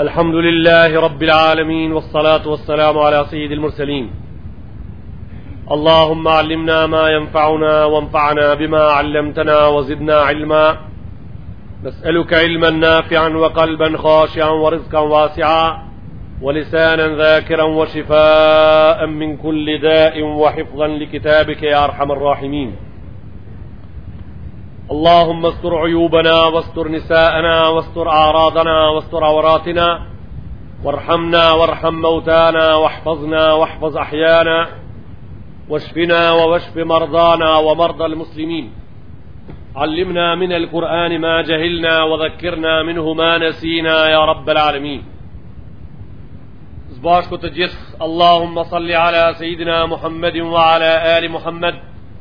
الحمد لله رب العالمين والصلاة والسلام على سيد المرسلين اللهم علمنا ما ينفعنا وانفعنا بما علمتنا وزدنا علما نسألك علما نافعا وقلبا خاشعا ورزقا واسعا ولسانا ذاكرا وشفاء من كل داء وحفظا لكتابك يا أرحم الراحمين اللهم استر عيوبنا واستر نساءنا واستر أعراضنا واستر عوراتنا وارحمنا وارحم موتانا واحفظنا واحفظ أحيانا واشفنا واشف مرضانا ومرضى المسلمين علمنا من القرآن ما جهلنا وذكرنا منه ما نسينا يا رب العالمين تجس اللهم صل على سيدنا محمد وعلى آل محمد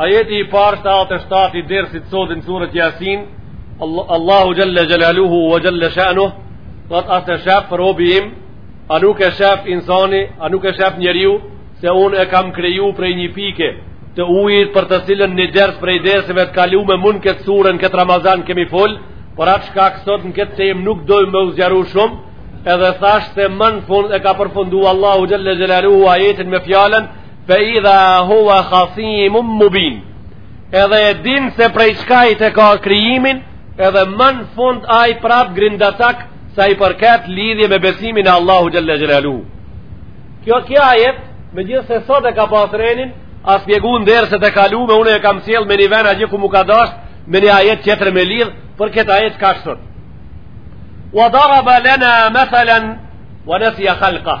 Ajeti i parë 77 i dersit sot në suret Jasin, Allahu jalla jalaluhu wa jalla sha'nuhu, thot as e shef robi im, a nuk e shef insani, a nuk e shef njeriu se unë e kam kriju prej një pike të ujit për të cilën një ders prej derseve të kalume mun këtë suren këtë Ramazan kemi fol, për atë shkak sot në këtë temë nuk dojmë me u zgjaru shumë, edhe thash se më në fund e ka përfundu Allahu jalla jalaluhu ajetin me fjalën Fe idha hua khasimun mubin Edhe e din se prej çkajit e ka krijimin Edhe më n'fund ai prap grindacak Sa i përket lidhje me besimin e Allahu Xhelle Xhelaluhu Kjo kjo ajet Megjithëse sot e ka pas renin A spjegu në derse të kalume une e kam sjell me një ven atje ku m'u ka dasht Me një ajet tjetër me lidh Për këtë ajet çka asht sot Wa daraba lena methelen Wa nesija khalkah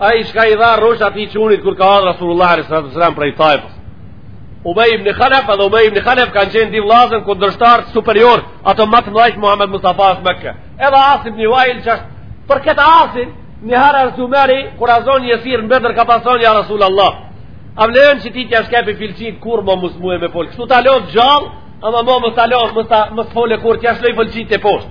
Ai çka i dha rrush atij çunit kur ka ardhur Rasulullah sallallahu alaihi wasallam prej Taifës. Ubay ibn Khalaf dhe Ubay ibn Khalaf kanë qenë dy vëllazën kundërshtarë superiorë, ato më të mëdhenj Muhammed Mustafa në Mekë. Edhe Asim ibn Wail që është për këtë Asim, një herë as Umari kur a zonë jesir në Bedër ka pas thonë ja Rasulullah. A m'len që ti t'ja shkepi filqit kur më mos muj me fol. Kështu ta lo gjallë, ama më mos ta lo, mos ta mos me fol e kur t'ja shkul filqit e poshtë.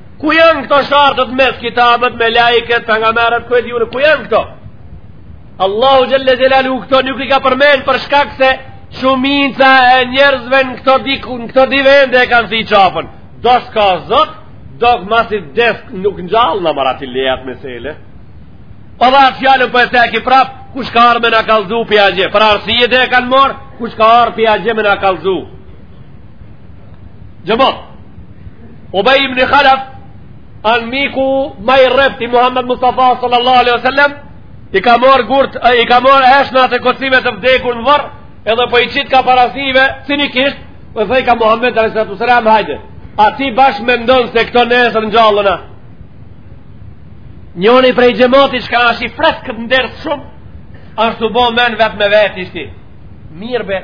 Ku janë këto shartet mes kitabet, melaiket, pejgamerët, ku e dhjurë, ku janë këto? Allahu Xhelle Xhelaluhu këto nuk i ka përmen për shkak se shumica e njerëzve në këto, dy, në këto dy vende e kanë thy qafën. Do s'ka zot, do ka masi t'des nuk ngjallna marati lejat mesele. Pa po dhe atë fjalën po e çeki prap, kush ka ardh me na kallzu prej atje, për arsyet e kanë marrë, kush ka ardh prej atje me na kallzu. Xhemat, Ubej ibn Khalaf, anmiku ma i rreptë i Muhammed Mustafa sallallahu alaihi wa sallam, i ka marrë gurt, i ka marrë eshtnat e kocime të vdekur në vorr, edhe po i qitka para syve, cinikisht, dhe po thojka Muhammed alaihi wa sallam, hajde, a ti bash mendon se këto nesër ngjallen a, njoni prej xhematit çka asht i freskët në ders shumë, ashtu bon men vetë me vetë ishti, Mirë be,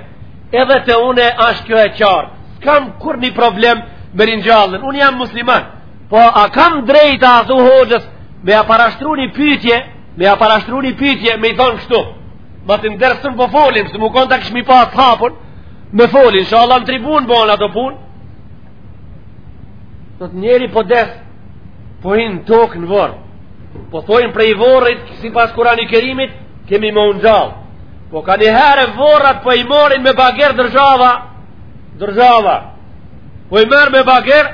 edhe të une asht kjo e qartë. S'kam kurrnjë problem me ringjalljen, unë jam musliman. Po, a kam drejta, athu hoxhës me ja parashtru një pytje, me ja parashtru një pytje, me i thonë kështu. Ma të ndërësën po folim, së mu konta kishmi pas hapun me fol, inshalla në tribunë bon ato punë. Në të njeri po des, Po hin në tokë në vorr. Po thojnë prej vorrit, sipas Kurani Kerimit, kemi me u ngjallë. Po kanjëherë vorret, po i morin me bager dërzhava, dërzhava. Po i merr me bager,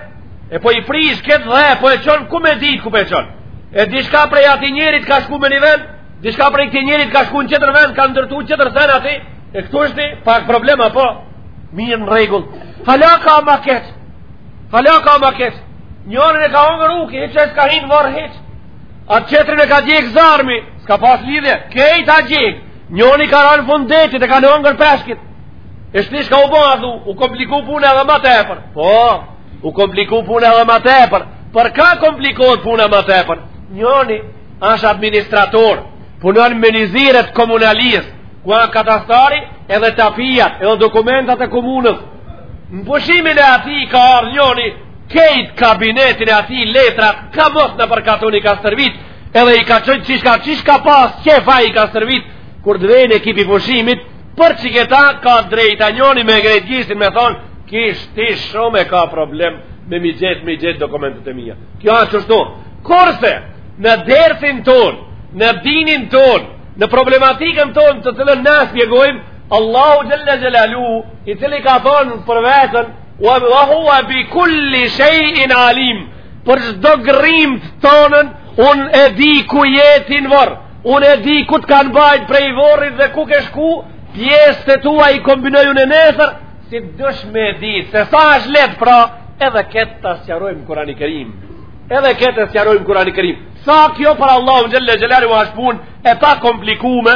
e po i prish këtë dhe, po e çon, ku me ditë ku po e çon? E diçka prej atij njerit ka shku me një vend, diçka prej këtij njerit ka shku në qetër vend, ka ndërtu qetër sen aty, e këtu është një pak problema, po, mirë në rregull. Hala ka ma keq, hala ka ma keq. Njonin e ka hongër uki, hiç s'ka hi në vorr hiç. Atë qetrin e ka djegë zarmi, s'ka pas lidhje, kejt a djegë. Njoni ka ra në fund detit, e kanë hongër peshqit. E shtish ka u bon a dhu, u kompliku puna edhe ma tepër. Po, u kompliku puna edhe ma tepër. Por ka komplikohet puna edhe ma tepër? Njoni është administrator, punon me një zyre të komunalisë, ku a katastari edhe tapijat, edhe dokumentat e komunës. Në pushimin e atij ka ardhë njoni Kejt kabinetin e atij letrat ka mos në përkatun i ka stërvit edhe i ka qënë qishka qishka pas qefa i ka stërvit kur të vijnë ekipi pushimit për që këta ka drejta njoni me ngrejt gishtin me thonë kish ti shumë e ka problem me m'i gjetë m'i gjetë dokumentet e mija kjo ashtë qështu kurse në dersin tonë në dinin tonë në problematikën tonë të cilën na spjegojmë Allahu xhel-le xhelaluhu i cili ka thonë për veten Wa huwa bi kulli shay'in alim. Për çdo grimcë tonën unë e di ku je ti në vorr. Unë e di ku të kanë bajt prej vorrit dhe ku ke shku, pjesët e tua i kombinoj unë nesër, si të dush me di se sa është leht pra, edhe këtë ta sqarojmë Kurani Kerim. Edhe këtë ta sqarojmë Kurani Kerim. Sa kjo për Allahu xhel-le xhelaluhu është punë e pakomplikume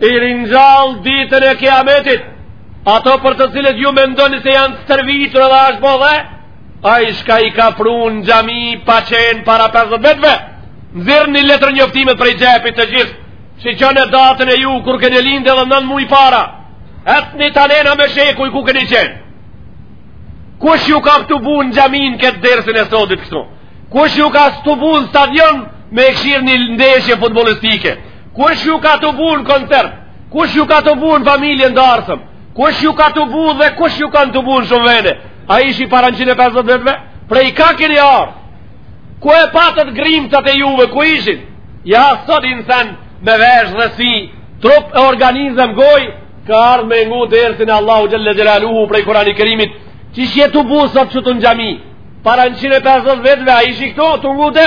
i ringjall ditën e kiametit, ato për të cilët ju mendoni se janë stërvitur dhe ashtë bo dhe, ai shka i ka pru në xhami pa qenë para 50 vetëve, nxirrni letërnjoftimet prej xhepit të gjithë, shiqone datën e ju kur keni lindë edhe nan muj para, e tani tanena me shekuj ku keni qenë. Kush ju ka tubu në xhami në këtë dersin e sotit kështu? Kush ju ka tubu në stadion me e kshyrë një ndeshje futbolistike? Kush ju ka tubu në koncert? Kush ju ka tubu në familje në darsëm? Kush ju ka tubu dhe kush ju ka tubu në shumë vene? A ishit para 150 vetëve? Prej ka keni ardhë? Ku i patët grimcat e juve? Ku ishin? Ja sot insan me vesh dhe sy trup e organizëm gojë ka ardhë me ngu dersin e Allahu xhel-le xhelaluhu prej Kurani Kerimit qysh je tubu sot qetu në xhami para 150 vetëve a ishit këtu të ngu të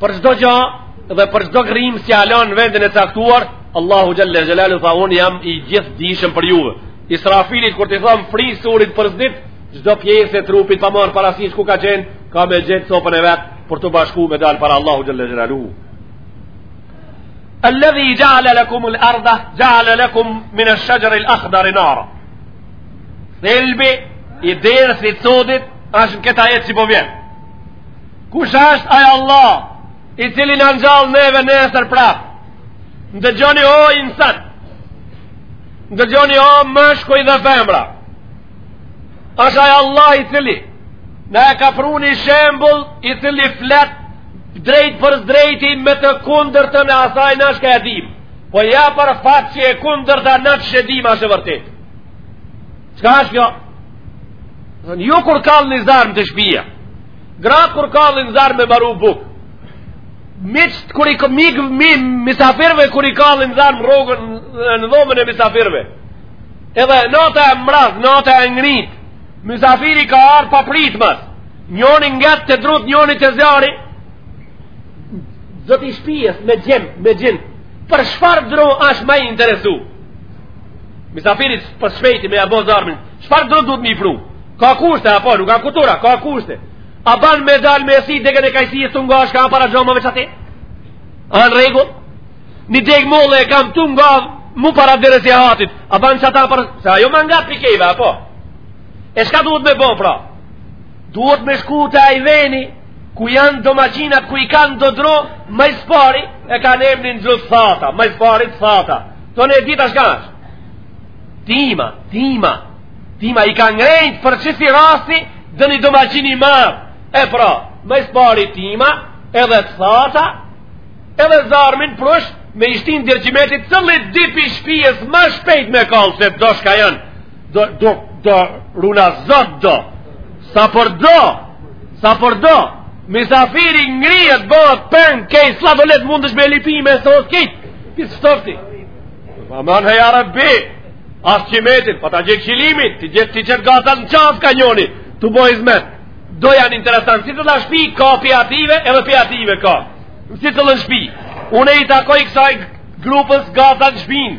Për çdo gjë dhe për çdo grim që ja lën vendin e caktuar, Allahu xhalla xhelalu tha unë jam i gjithëdijshëm për juve. Israfilit kur t'i thom fry surit për s'dyti, çdo pjesë e trupit pa marr parasysh ku ka qenë, ka me gjetë copën e vet për t'u bashku me dal para Allahu xhalla xhelalu. Alladhi ja'ala lakum al-ardha ja'ala lakum min ash-shajari al-akhdar nara. Thelbi i dersit sodit është në këtë ajet që po vjen. Kush është ai Allah i cili na ngjall neve nesër prap? Ndëgjoni o insan. Ndëgjoni o meshkuj dhe femra. Është ai Allah i cili na e ka pru një shembull i cili flet drejtpërdrejti me të kundërtën e asaj na shka e dim. Po ja për fat që e kundërta na që e dim asht e vërtetë. Çka është kjo? Ju kur kallni zjarm te shpija, Gratë kur kallin zjarr me baru bukë. Miqt kur i komik mi misafirve kur i kallin zjarr në odën në dhomën e misafirve. Edhe nata e mraz, nata e ngrijt. Misafiri ka ardhur papritmas. Njoni nget te drut, njoni te zjarri. Zoti i shpijes me gjem, me gjin. Për çfarë dru është ma i interesu? Misafirit për shpejti me e bo zjarmin, çfarë dru duhet m'i pru? Ka kushte, apo, nuk ka kutura, ka kushte. A ban me dal me si degën e kajsi e tunga është ka para xhamave qaty? A në rregull? Një degë molle e kam tunga mu para derës së hajatit. A ban qata për... Se ajo ma ngat pikeve, apo? E shka duhet me bo, pra? Duhet me shku te aj veni, ku janë domaqinat, ku i kanë do dru, ma s'pari, e kanë emnin dru të thata, ma s'pari të thata. Do në e dita shka është. T'ima, t'ima, t'ima i ka ngrejt për qisi rasti dhe një domaqin i marë. E pra, ma s'pari t'ima, edhe të thata, edhe zjarmin prush, me ishtin dërgjimetit cëllit dipi shpijes ma shpejt me kallë, se do shka janë. Do, do, do, runa Zot do, sa për do, sa për do, misafiri ngrijet bëhet pen, kej, sla do letë mundesh me lipime, së është kejt, pisë shtofti. Ma manë hej arabi, asë që metin, pa ta gjekë qilimin, ti gjekë ti qëtë gatat në qafë ka njoni, të bojë zmetë do janë interesant si të la shpi ka pjative edhe pjative ka si të lën shpi unë i takoj kësaj grupës gata në shpinë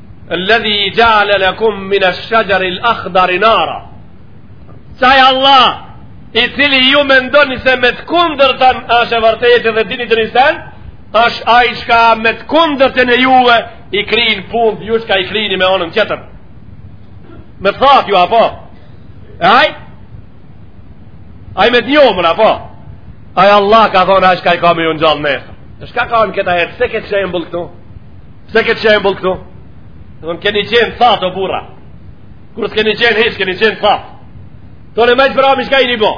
Alladhi ja'ala lakum min ash-shajari al-akhdari nara. Qai Allah i cili ju mendoni se me të kundërtën është e vërtetë dhe dini të nisen, është ai çka me të kundërtën e juve i kryn punët, ju çka i kryni me anën tjetër. Me të thatë ju apo? Ai? Ai me të njomën apo? Ai Allah ka thonë ai çka ka me ju ngjall nesër. Çka ka në këtë ajet? Se këtë shembull këtu? Pse këtë shembull këtu? Në thonë, keni qenë thatë o burra. Kur s'keni qenë hiç, keni qenë thatë. Të në meqë brami çka jeni bo.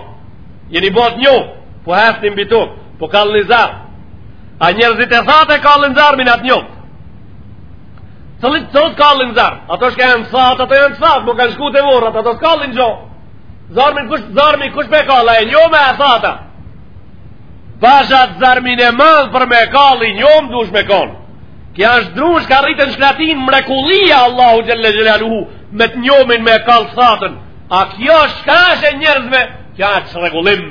Jeni bo të njomë, po hecni mbi tokë, po kallni zjarr. A njerëzit e thatë e kallin zjarrmin a të njomët? Cilët sot kallin zjarr. Ata çka janë thatë, ata janë thatë, po kanë shku te vorrat, ata s'kallin gjo. Zjarrmin kush, zjarrmin kush me kall, e njome e thatë. Bash atë zjarrmin e madh për me kall i njomë duhet me konë. Kjo është dru çka rritet n'shkretinë, mrekullia e Allahut xhele xhelaluhu me të njomin me kall të thatën. A kjo çka është e njerëzve? Kjo është çrregullim.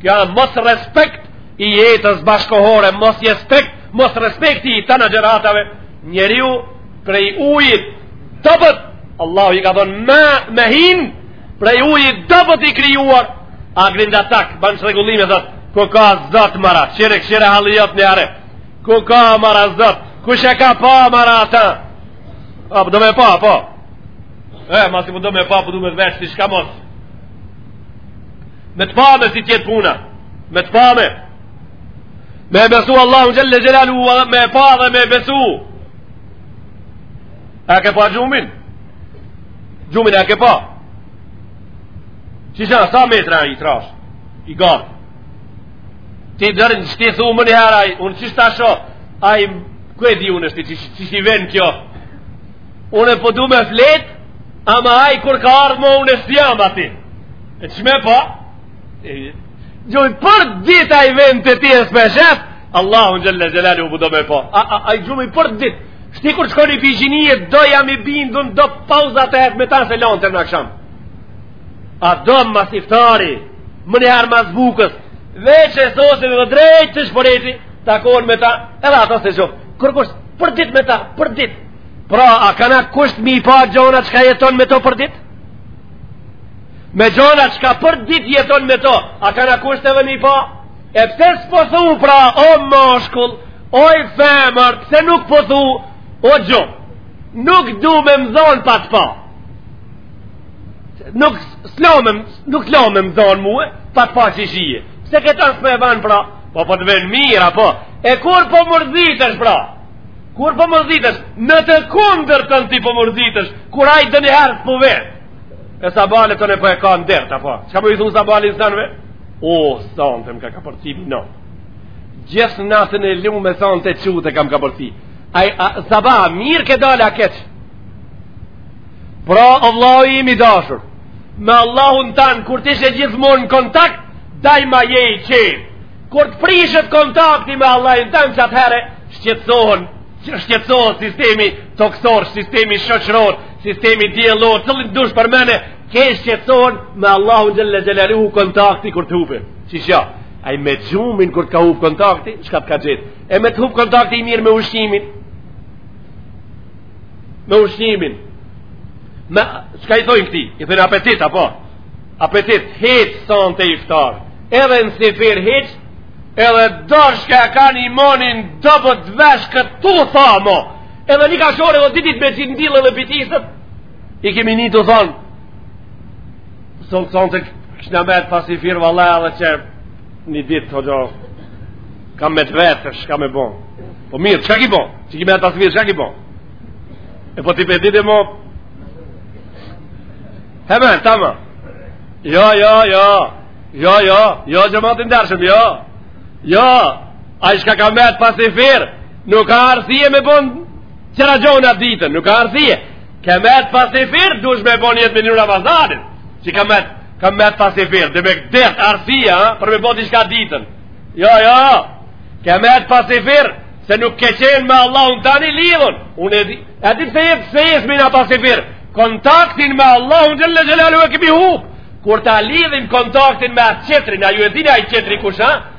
Kjo është mos respekt i jetës bashkëkohore, mos respekt, mos respekt i tana gjeneratave. Njeriu prej ujit të dobët, Allahu i ka dhonë me, me hinë, Prej ujit të dobët i krijuar, a grindatak, ban çrregullime, dhe, ku ka Zot more, kqyre kqyre halli jot një are, ku ka more Zot, kush e ka pa more atë, a po do me pa, po, e, masi po do me pa, po du me të vet diçka mos, me të pame si t'jetë puna, me të pame, me besu Allahun xhele xhelaluhu, me pa dhe me besu, A ke pa gjumin? Gjumin a ke pa? Qysh sa metra i trashë? I gatë. Ti dërën, që ti thu menjëherë, unë qysh ta shoh, ai ku e di unë është, qysh qysh vjen kjo? Unë e po du me fjet, ama ai kur ka ardhë më unë e s'jam aty. E qysh me pa? E, gjumi për ditë ai vjen te ti e s'e sheh, Allahun xhele xhelaluhu po do me pa. A, a, ai gjumi për ditë. Shti kur shkoni për gjinije, do jam i bindun, do pauza të hef me ta s'e lanë të në aksham. A do më mas iftari, menjëherë mas bukës, veç e sosin dhe drejt te shporeti, takohen me ta, edhe ata s'e sheh kurrkush, për ditë me ta, për ditë. Pra, a ka naj kusht m'i pa gjonat çka jeton me to për ditë? Me gjona çka për ditë jeton me to, a ka naj kusht edhe m'i pa? E pse s'po thu pra o moshkull, oj femër, pse nuk po thu o gjum? Nuk du me më zonë pa të pa. Nuk s'lo me m, nuk lo me m'zonë mue, pa të pa qysh je. Pse këta s'pe banë pra? Po po të vjen mirë, a po. E kur po mërzitesh pra? Kur po mërzitesh? Në të kundërtën ti po mërzitesh, kur ai donjëherë s'po vjen. E sabale tonë po e kanë dert, apo? Çka me i thonë sabale në të nëve? O, sonte më ka kapërcy mi në. Gjithë natën e lume sonte çutë e kam kapërcy. A, a, zaba, mirë ke dalë a keq. Pra, o vllau im i dashur. Me Allahun tanë, kur të ishe gjithmonë në kontakt, dajma je i qetë. Kur të prishet kontakti me Allahun tanë që atëhere, shqetësohen, shqetësohen sistemi tokësor, sistemi shoqëror, sistemi diellor, cilin t'dush përmene, Ke shqetësohen me Allahun xhele xhelaluhu kontakti kur të hupe. Që shja, ai me gjumin kur të ka hup kontakti, çka të ka gjet. E me të hupe kontakti i mirë me ushqimin. Me ushqimin. Me, çka i thojnë këtij? I thojnë apetit, apo? Apetit, hiç sonte iftar. Edhe në syfyr hiç, edhe do çka e kanë imanin dobët veç këtu, tha mo. Edhe një ka shore dhe ditit me gjindilë dhe bitisët, I kemi ni tu thonë, sonte kesh metë pa syfyr valla dhe që një ditë të gjo, kam metë vetë, çka me bo. Po mirë, çka ki bo? Që ki me të asë që ki bo? E po ti pe ditë e mo? Heme, ta ma. Jo, jo, jo. Jo, jo, jo, xhemat i ndershëm, jo. Jo, ai çka ka metë pa syfyr, nuk ka arsye me bo. Qëra gjohën atë ditën, nuk ka arsye. Ka metë pa syfyr, dush me e bo nijet me një Ramazanin. Që ka metë, ka metë pa syfyr, demek të dërtë arsye, ha? për me bo diçka ditën. Jo, jo, ka metë pa syfyr, se nuk ke qenë me Allahun tanë i lidhun. Unë e di, e di pse jet, pse jesim na pa syfyr. Kontaktin me Allahun xhele xhelaluhu e kemi hupë. Kur ta lidhim kontaktin me atë qetrin, a ju e dini ai qetri kush, ha?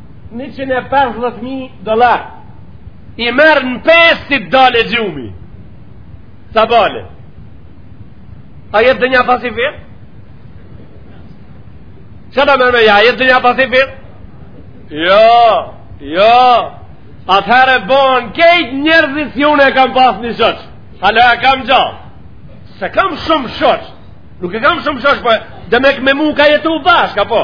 150.000 dollarë i merr në pesë si t'dalë gjumi sabale a jet donja pa syfyr që ta merr me ja a jet donja pa syfyr jo jo atëherë bon keq njerëzit si unë e kam pas një shoq hala e kam gjallë s'e kam shumë shoq nuk e kam shumë shoq po, demek me mu ka jetu bashkë a po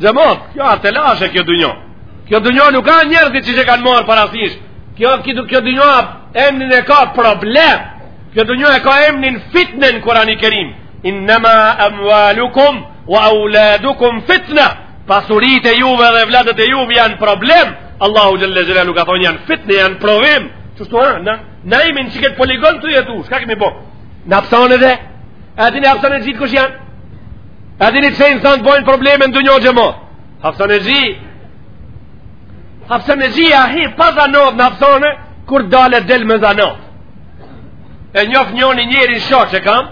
Xhemat, kjo a telashe kjo dunja. Kjo dunja nuk a njerëzit qysh e kanë marrë parasysh. Kjo, kjo, kjo dunja emnin e ka problem. Kjo dunja e ka emnin fitne n'Kurani Kerim. Innema emvalukum wa auladukum fitna. Pasuritë e juve dhe evladët e juve janë problem. Allahu xhel-le xhelaluhu ka thonë janë fitne, janë provim. Qështu ha, na, na jemi n'qëkëtë poligon të jetu, shka kemi bo? Në hapsane dhe? A dini hapsanexhitë kush janë? A dini pse insantë bojnë probleme në dunja xhemat? Hapsanexhi. Hapsanexhi a hi pa zanat në hapsane kur dalë del me zanat. E njof njoni njeri shok e kam.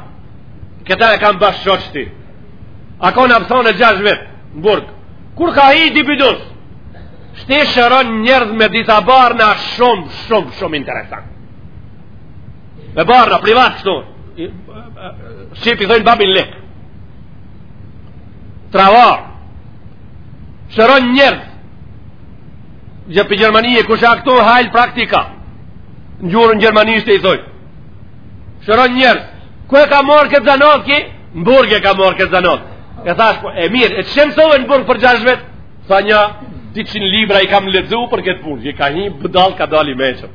Këtë e kam bash shok ti. A kon në hapsane gjash vjet në burg. Kur ka hi dibidus. Shte shëron njerëz me disa barna shumë shumë shumë interesant. Me barna, privat kështu. Shqip i thojnë babin lek. Travar. Shëron njerëz. Pi Gjermanie, kush a këtu, Heilpraktiker. Në gjuhën gjermanishte i thojnë. Shëron njerëz. Ku e ka marrë këtë zanat ky? Në burg e ka marrë këtë zanat. E thashë, po, e mirë, e çë mësove në burg për gjash vjet? Tha nja 200 libra i kam lexu për këtë punë. I ka hi, budallë, ka dalë i meçëm.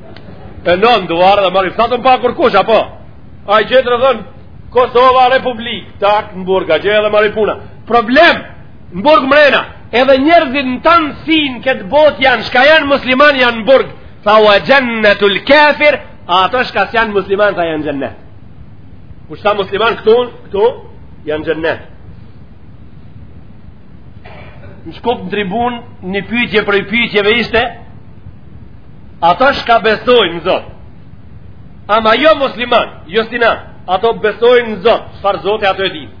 E nëmë duvar dhe marim, sa të më pa kurkush, apo? Ai qetër thonë, Kosova Republikë, tak, në burga, qe edhe maroi puna. Problem, në burg mrena, edhe njerëzit në tanësi në këtë botë janë, shka janë musliman janë në burg, tha ue xhennetul kafir, a ato shka s'janë musliman, tha janë xhennet. Kush s'a musliman këtu, këtu, janë xhennet. Në Shkup në tribunë, një pyetje prej pyetjeve ishte, Ato shka besojnë në Zot. Ama jo musliman, jo si na, ato besojnë në Zot, çfarë Zoti ato e dinë.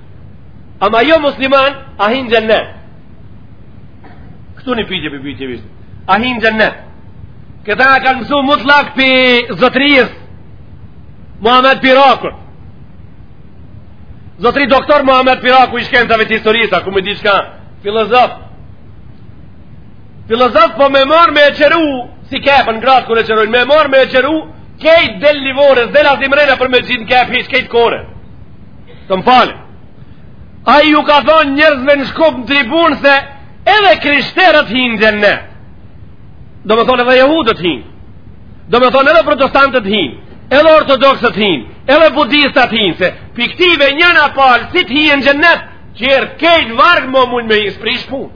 Ama jo musliman, a hin xhennet. Këtu një pyetje prej pyetjeve ishte. A hin xhennet. Këta e kanë mësu mutlak prej zotërisë Muhamed Pirrakut. Zotëri doktor Muhamed Pirraku i shkencave të historisë, ku me di çka filozof, Filozof po me marrë me e qëru, si kepën gratë kur e qërojnë, me marrë me e qëru, kejt del lëvore, s'del asni mrena për me gjetë në kepë, hiç, kejt kore. Të më falë. Ai ju ka thonë njerëzve në Shkup në tribunë se edhe krishterët hinë xhennet. Domethonë edhe jehudët hinë. Domethonë edhe protestantët hinë. Edhe ortodoksët hinë. Edhe budistat hinë. Se piktive njana palë, si të hinë xhennet, qerët kejt varg më mund me i sprish punë.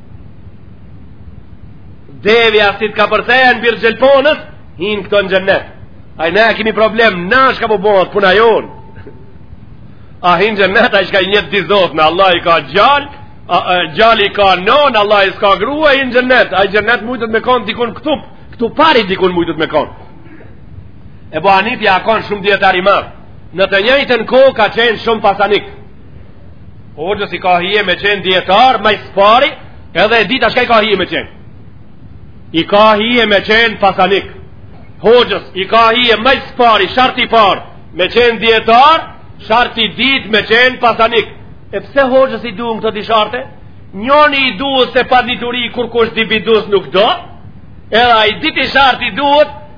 Devja si të ka përtej në birë gjelponës, hinë këto në xhennet. Aj ne e kemi problem, na shka po bëhet puna jonë. A hin në xhennet ai shka i njeh di zot, Allahi ka gjalë, gjali ka nonë, Allahi s'ka gru, a hin në xhennet ai. Xhennet mujtët me konë dikun këtu, këtu pari dikun mujtët me konë. Ebu Hanifja a konë shumë dijetar i madh. Në të njëjtën kohë ka qenë shumë pasanik. Hoxhës i ka hije me qenë dijetar, ma së pari, edhe e dita shka i ka hije me qenë. I ka hije me qenë pasanik. Hoxhës i ka hije ma së pari, sharti i parë, me qenë dijetar, sharti i ditë me qenë pasanik. E pse hoxhës i duhen këto di sharte? Njoni i duhet se pa dituri kurkush di bidus nuk do, edhe ai i diti shart i duhet,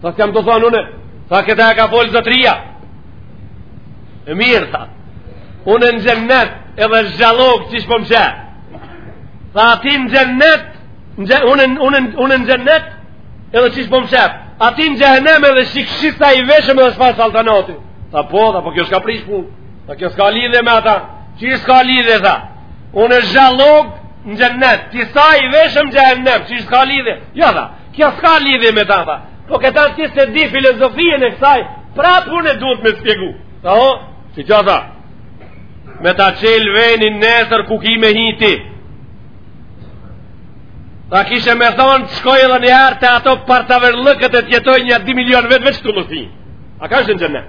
Se s'jam tu thonë une, se këta e ka folë zotëria. E mirë, tha. Une në xhennet edhe zhalog qish po më sheh. Tha a ti në xhennet, une në xhennet edhe qish po më sheh. A ti në xhehenem edhe shiki sa i veshëm edhe çfar saltanati. Tha po, tha po kjo s'ka prish punë. Tha kjo s'ka lidhje me ata. Qish s'ka lidhje, tha. Une zhalog në xhennet, ti sa i veshëm xhehenem, qish s'ka lidhje. Ja, jo, tha. Kjo s'ka lidhje me ta, tha. Po këta ti s'e di filozofinë e kësaj, pra punë duhet me spjegu. Tha o, si që tha, me ta çelë venin nesër ku ki me hi ti. Tha kishe me thonë, të shkoj edhe njëherë te ato partaver lëkët e të jetoj një 2 milion vjet veç të mos hi. A ka shënë gjënë?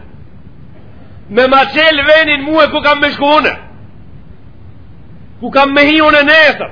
Me ma çelë venin mue ku kam me shku une. Ku kam me hi une nesër.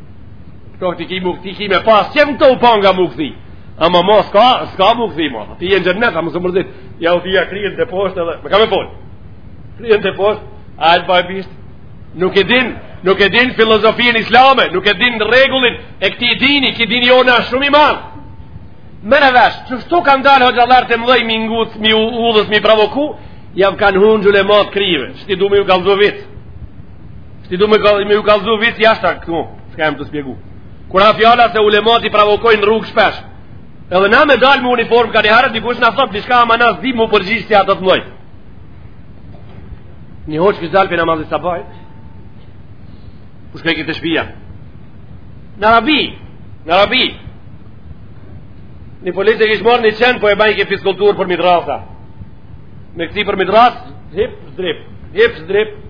Këto ti ki mu, ti ki me pas, që më tu panga mu kthi? Ama ma s'ka, s'ka mu kthi ma, ti je në xhennet, tha mos u mërzit, jahudija kryen teposhtë edhe, me ka me folë, kryen teposhtë, a e të bajbisht, nuk e din, nuk e din filozofinë islame, nuk e din rregullin e këtij dini, ki dini jonë shumë i madh. Merre vesh, qështu kanë dalë hoxhallarët e mdhej mi ngucë, mi udhës, mi provoku, jam kanë hunë gjule matë krive, shti du me ju kallzu vit. Ti du me, me ju kallzu vit jashtë akë këtu, shka jam tu spjegu. Kur a fjala se ulemat i provokojnë rrugës shpesh, edhe na me dalë me uniformë ka njëherë, dikush na thotë ni shka, ama na s'dim mu përgjigjë si ata të mdhoj. Një hoxhë kishte dalë prej namazit sabahit, tu shku te shpia. Në rabi, në rabi, një polic e kish marrë një qen, po e bajnë këtë fiskulturë përmi drrasa. Me këci përmi drrasë, hip, zdrip, hip, zdrip,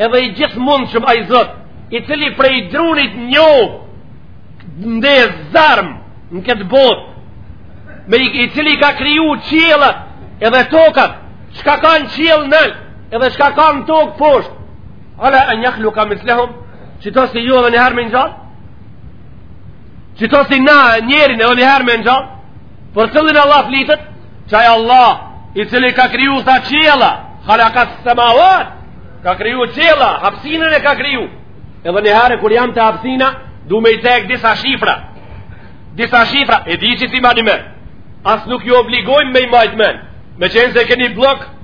Edhe i gjithëmundshëm ai Zot I cili prej drunit njomë ndez zjarm Në këtë botë e i cili ka kriju qiellat Edhe tokat Çka ka në qiell nalt Edhe çka ka në tokë poshtë Ala en jahluka mithlehum Qito si ju edhe njëherë me i ngjall Qito si na njerin edhe njëherë me ngjall Për cilin Allah flitet? Qaj Allah, i cili ka kriju, tha, qiella, halakas-semavat, ka kriju qiella, hapsinën e ka kriju. Edhe një herë, kur jam te hapsina, du me i cek disa shifra. Disa shifra, e di që s'i mani men. As nuk ju obligojmë me i majtë men. Me qenë se keni bllok,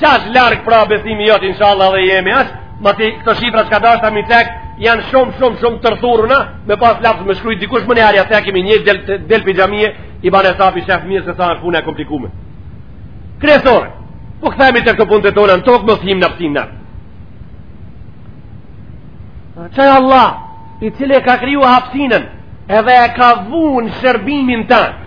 Qash larg pra besimi jot, inshallah dhe jemi ashtë, ma ti këto shifra që kam dashtë me i cek, janë shumë, shumë, shumë të thuruna, me pas laps me shkrujt, dikush më njarja të kemi një del, del prej xhamije, i ban hesap, i shef mirë se sa është punë e komplikume. Kryesore, po kthehemi te këto punët tona, në tokë mos him në hapsinë. Qaj Allah, i cili e ka kriju hapsinën, edhe e ka vu në shërbimin tonë,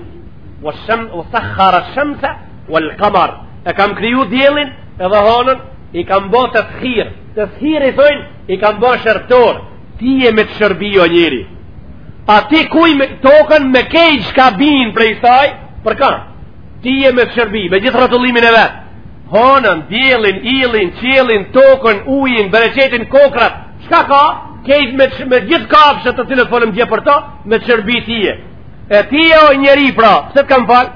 ve shem, ve sehhara shemse, Wal qamar, e kam kriju diellin edhe hanën, i kam ba teshir. Teshir i thojn, i kam ba shërbtor. Tije me të shërbi o njeri. A ti kuj me tokën me kej çka bin prej saj? Për kë? Tije me të shërbi, me gjithë rrotullimin e vet. Hanën, diellin, illin, qiellin, tokën, ujin, bereqetin, kokrrat. Çka ka? Kejt me, me gjithë kafshët të cilët folëm dje për to, me të shërbi tije. E tije o njeri pra, pse të kam falë?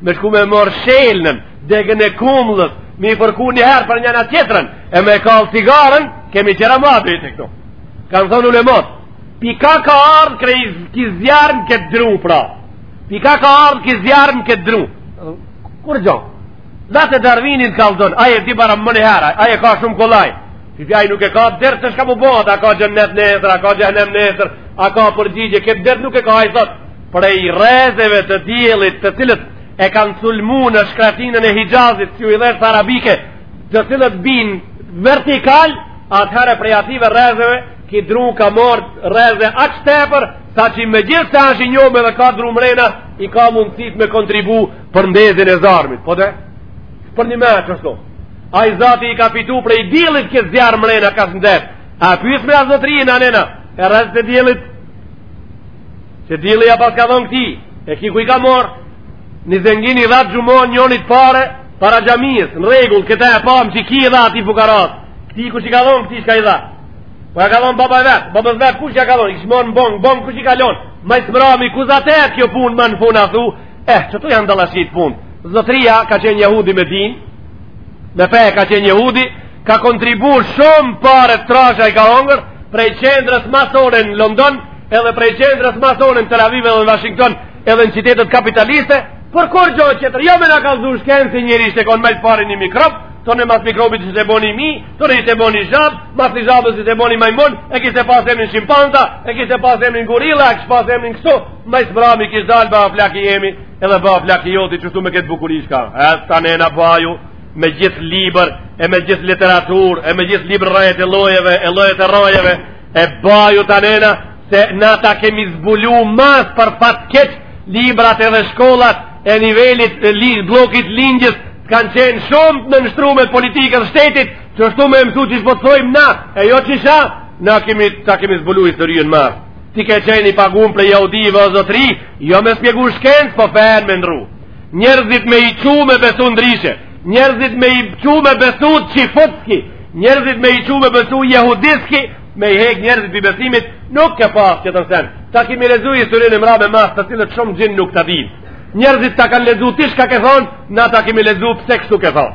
me shku me marr shelnën, degën e kumllës, me i fërku një herë për njëna tjetrën, e me kall cigaren, kemi tjera ma dhe të këto. Kanë thonë ulematë, prej kah ka ardhë krejt ky zjarr në këtë dru, pra. Prej kah ka ardhë ky zjarr në këtë dru. Kurgjo? La të Darvinin kallëzon, ai ti para më një herë, ai e ka shumë kollaj. Si ti ai nuk e ka dert çka m'u bëhet, a ka xhenet nesër, a ka xhehnem nesër, a ka përgjigje, këtë dert nuk e ka ai zotë. prej rrezeve të diellit të cilët e kanë sulmu në shkretinën e Hixhazit siujdhesës arabike të cilët bijn vertikal atëherë prej atyre rrezeve ky dru ka marrë rreze aq tepër sa që megjithëse ashtë i njomë dhe ka dru mrena i ka mundësitë me kontribu për ndezjen e zjarmit po de për njime qështu ai zati e ka fitu prej diellit këtë zjarr mrena ka së ndërë a pysë me a zotri i nënena e rrezet e diellit Se cili ja paska dhënë këti, e ky ku i ka morrë, një zengin i dha t'xhumon njonit pare, para xhamisë, në rregull, këta e pamë që ky i dha ati fukarasë, këti kush ja ka dhënë këti çka i dha. Po ja ka dhënë baba i vet, babës vet, kush ja ka dhënë, i shmonë në bankë, bankë, kush i ka lonë, ma i smrami, ku za te kjo punë më në fun a thu, eh, qëtu janë dalashit punë. Zotria ka qenë jahudi me din, me fe ka qenë jahudi, ka kontribu shumë pare të trasha i ka hongër, prej qendrës masone në London, edhe prej qendrës masone në Tel Aviv dhe në Washington, edhe në qytetet kapitaliste, për kurrgjo qetër, jo me na kallzu shkencë se njeri ishte konë ma së pari një mikrob, tana mas mikrobit ishte bo ni mi, tana ishte bo ni zhabë, mas një zhabe ishte bo ni majmun, e kishte pas emrin shimpanza, e kishte pas emrin gorilla, e kishte pas emrin këso, ma së mbrami kishte dalë, baballaki jemi, edhe baballaki joti, qështu me këtë bukurishka, e ta në ena baju, me gjithë libër, e me gjithë literaturë, e me gjithë librarit e llojeve, e llojet e llojeve, E baju të nena se na ta kemi zbulu mas për fat keq librat edhe shkollat e nivelit e li, bllokit lindjes kanë qenë shumë të nënshtrume politikës shtetit qashtu me mësu qysh po të thojmë na e jo qysh a, na kemi, ta kemi zbulu historien mas ti ke qenë i pagun prej jahudive o zotri jo me shpjegu shkencë po fenë me ndrru Njerëzit me i çu me besu ndryshe, njerëzit me i çu me besu çifutski, njerëzit me i çu me besu jahudiski, me i hek njerëzit prej besimit, nuk ke pas qetër sen. Ta kemi lexu historinë e mrame mas të cilët shumë gjin nuk ta din. Njerëzit ta kanë lexu ti çka ke thonë, na ta kemi lexu pse kështu ke thonë.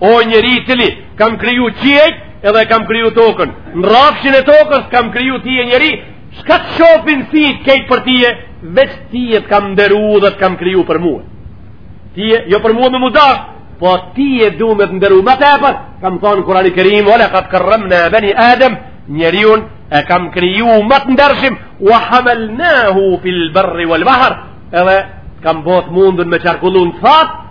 O njeri i cili kam kriju qiejt edhe kam kriju tokën. Në rafshin e tokës kam kriju tije njeri, çka të shofin sytë kejt për tije, veç tije të kam nderu dhe të kam kriju për mue. Tije, jo për mue me m'u dash, po tije du me të nderu ma tepër, kam thonë kurani kerim, we lekad kerremna beni adem, njeriun e kam kriju ma të ndershim, wa hamelnahu fil berri wal bahr, edhe kam bo t'mundun me qarkullu në të thatë,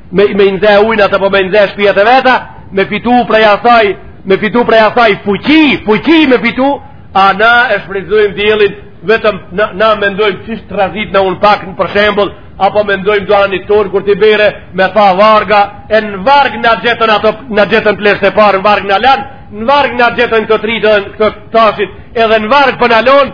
me me i nxe ujnat apo me i nxe shtëpiat e veta, me fitu prej asaj, me fitu prej asaj fuqi, fuqi me fitu, a na e shfrytëzojmë diellin vetëm na, na mendojmë qysh t'rrezitna un pak për shembull, apo mendojmë duhanin ton kur t'i bere me tha varga, e në varg na gjetën ato na gjetën pleqtë e parë, në varg na lan, në varg na gjetën këto tridën, këto tashit, edhe në varg po na lon,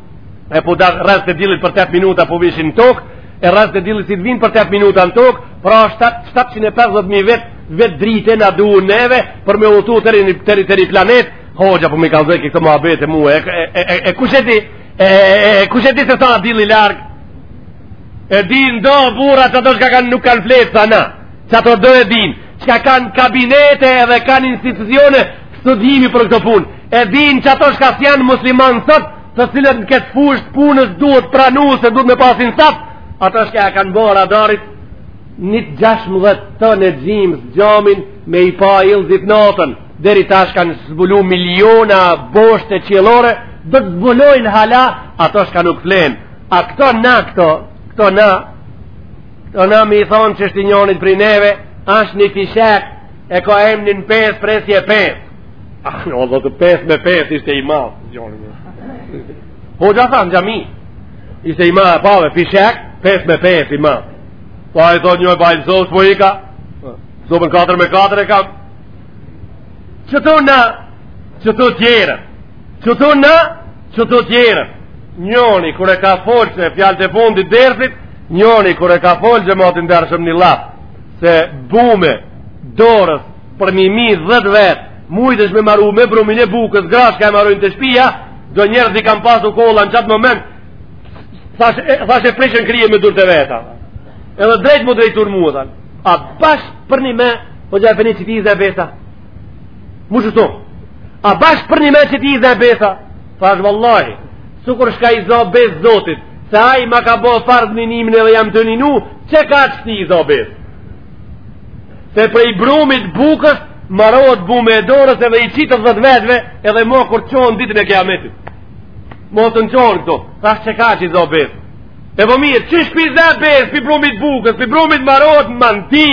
e po da rrezet e dillit për 8 minuta po vijshin në tokë, e rrezet e dillit si të vijnë për 8 minuta në tokë, pra 750.000 vjet vjet drite na duhen neve për me udhëtu deri deri deri planet, hoxha po ma kallzojke këtë muhabet mu, e, e, e, e, e kush e di, e, e, e kush e di se sa a dilli larg, e din do burra qato çka kanë nuk kanë fletë sa na, qato e din, çka kanë kabinete edhe kanë institucione, studimi për këtë punë, E din që ato shka s'janë musliman sot, të cilët në këtë fushë t'punës duhet pranu se duhet me pasin sot, ato shka e kanë bo radarit, një gjashtëmdhet ton e gjymës xhamin me i pa yllzit natën, deri tash kanë zbulu miliona boshte qiellore, do të zbulojnë hala, ato shka nuk flejnë. A këto na këto, këto na, këto na me i thonë që është njonit prej neve, është një fishek e ka emnin 5, presje 5. Ah, o do të pesë me pesë ishte i madh, njoni. Hoxha tha në xhami. Ishte i madh, pa ve fishek, pesë me pesë i madh. Po ai thonë një bajë zot po i ka. Sobën 4 me 4 e kam. Qëto na, qëto tjerët, qëto na, qëto tjerët. Njoni kur e ka folë qe fjalët e fundit t'dersit, njoni kur e ka folë xhemat i ndershëm, në Llap se bume dorës për me i myt dhetë vetë mujtësh me maru me brumin e bukës gra shka e marojnë te shpia do njerëz i kam pas ukolla në qat moment thash, thash e prishën krye me durt e veta edhe drejt m'u drejtur mu thanë. a bash përnime hoxha efeni që ti i ze besë mu që a bash përnime që ti i ze besë thash vallahi sikur shka i zo besë Zotit se ai ma ka bo farz një nimin edhe jam të një nu qekaq t'i zo besë Se prej brumit bukës, marohet bume e dorës edhe i qet dhetë vetëve edhe mo kur çohen ditën e kijametit. Mos t'na çohen këto, thash qekaq i zo besë. E po mirë, qysh p'i ze besë, pi brumit bukës, pi brumit marohet manti,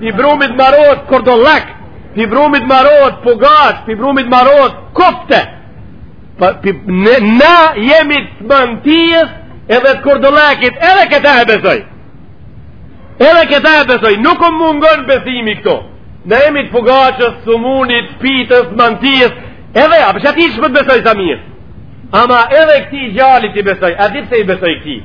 pi brumit marohet kordolek, pi brumit marohet pugaç, pi brumit marohet kopte. Pa, pi, ne, na jemi të mantijës edhe të kordolekit, edhe këtë e besojë. Edhe këtë e besoj, nuk më mungon besimi këtu. Ne jemi të pugaçës, sumunit, pitës, mantijës, edhe, a për qato mo të besoj sa mirë. Ama edhe këtij gjalit i besoj, a di pse i besoj këtij?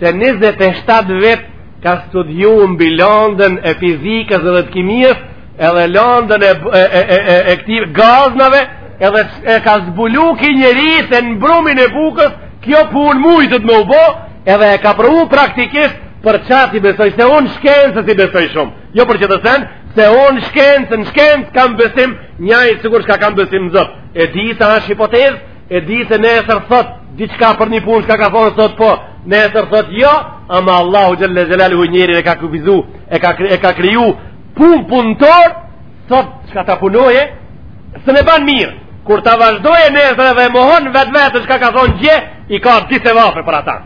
Se 27 vjet ka studiu mbi landën e fizikës dhe të kimijës, edhe lëndën e, e, e, e, e, e këti gaznave edhe e ka zbulu ky njeri se në brumin e bukës kjo punë mujtet me u bo edhe e ka provu praktikisht për qato i besoj se unë shkencës i besoj shumë jo për qat sen se unë shkencë në shkencë kam besim njaj sikur shka kam besim në Zot e di se është hipotezë e di se nesër thotë diçka për një punë shka ka thonë sot po nesër thotë jo ama Allahu xhelle xhelaluhu njerin e ka kufizu e ka, e ka kriju pun punëtor sot çka ta punojë s'e ban mirë kur ta vazhdojë nesër dhe mohon vetë vetë çka ka thonë dje i ka dy sevape për ata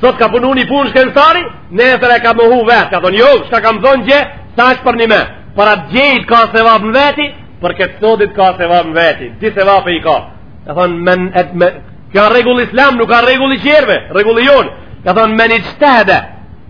sot ka punu një punë shkenctari nesër e ka mohu vetë ka thonë jo çka kam thonë dje tash për ni me për atë dje i ka sevape në veti për këtë sotit ka sevape në veti dy sevape i ka e thonë men et me Kjo rregull islam nuk ka rregull i qerve, rregull i jonë. Ka thonë, men i qtehde,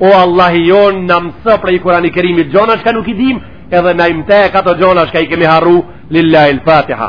O Allah i jonë na mëso prej Kurani kerimit gjona çka nuk i dim edhe na i mbaj ato gjona çka i kemi harru Lillahi l-Fatiha